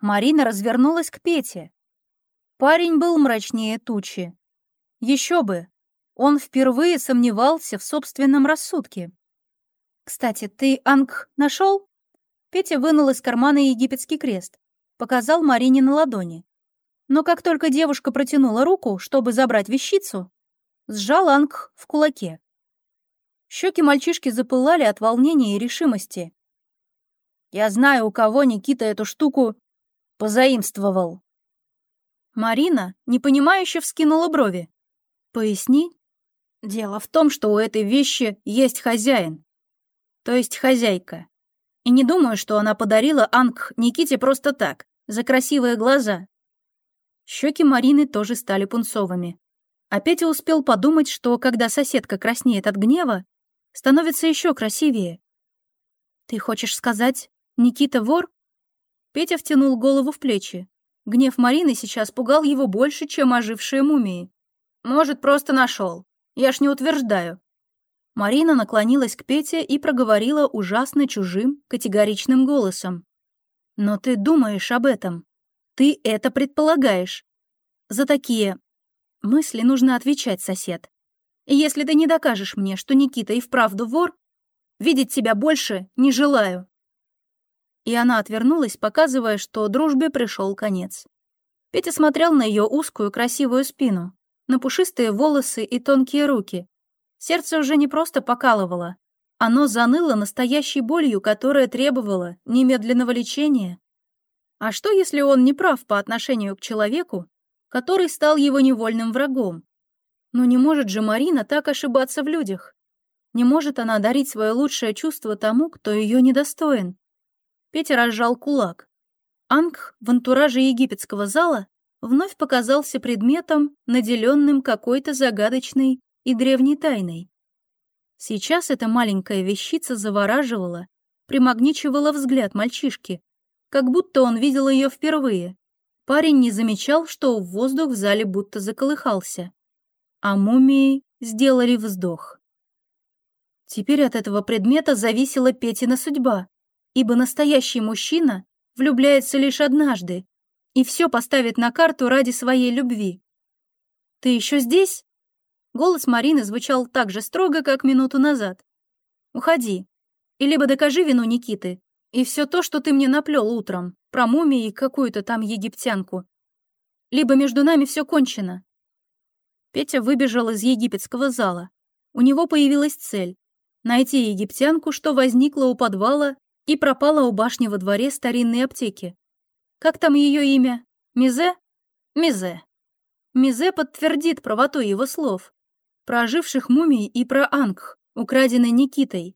Марина развернулась к Пете. Парень был мрачнее тучи. Еще бы, он впервые сомневался в собственном рассудке. «Кстати, ты Анг нашел?» Петя вынул из кармана египетский крест, показал Марине на ладони. Но как только девушка протянула руку, чтобы забрать вещицу, сжал Анг в кулаке. Щеки мальчишки запылали от волнения и решимости. «Я знаю, у кого Никита эту штуку позаимствовал». Марина, непонимающе вскинула брови. «Поясни». «Дело в том, что у этой вещи есть хозяин, то есть хозяйка. И не думаю, что она подарила Анг Никите просто так, за красивые глаза». Щеки Марины тоже стали пунцовыми. А Петя успел подумать, что когда соседка краснеет от гнева, становится еще красивее. «Ты хочешь сказать, Никита вор?» Петя втянул голову в плечи. Гнев Марины сейчас пугал его больше, чем ожившие мумии. «Может, просто нашел. Я ж не утверждаю». Марина наклонилась к Пете и проговорила ужасно чужим, категоричным голосом. «Но ты думаешь об этом. Ты это предполагаешь. За такие мысли нужно отвечать, сосед. И если ты не докажешь мне, что Никита и вправду вор, видеть тебя больше не желаю». И она отвернулась, показывая, что дружбе пришел конец. Петя смотрел на ее узкую красивую спину, на пушистые волосы и тонкие руки. Сердце уже не просто покалывало, оно заныло настоящей болью, которая требовала немедленного лечения. А что, если он не прав по отношению к человеку, который стал его невольным врагом? Но не может же Марина так ошибаться в людях. Не может она дарить свое лучшее чувство тому, кто ее недостоин. Петя разжал кулак. Анг в антураже египетского зала вновь показался предметом, наделенным какой-то загадочной и древней тайной. Сейчас эта маленькая вещица завораживала, примагничивала взгляд мальчишки, как будто он видел ее впервые. Парень не замечал, что воздух в зале будто заколыхался, а мумии сделали вздох. Теперь от этого предмета зависела Петина судьба ибо настоящий мужчина влюбляется лишь однажды и все поставит на карту ради своей любви. «Ты еще здесь?» Голос Марины звучал так же строго, как минуту назад. «Уходи, и либо докажи вину Никиты, и все то, что ты мне наплел утром, про мумии и какую-то там египтянку, либо между нами все кончено». Петя выбежал из египетского зала. У него появилась цель — найти египтянку, что возникла у подвала и пропала у башни во дворе старинной аптеки. Как там ее имя? Мизе? Мизе. Мизе подтвердит правоту его слов. Про оживших мумий и про Ангх, украденный Никитой.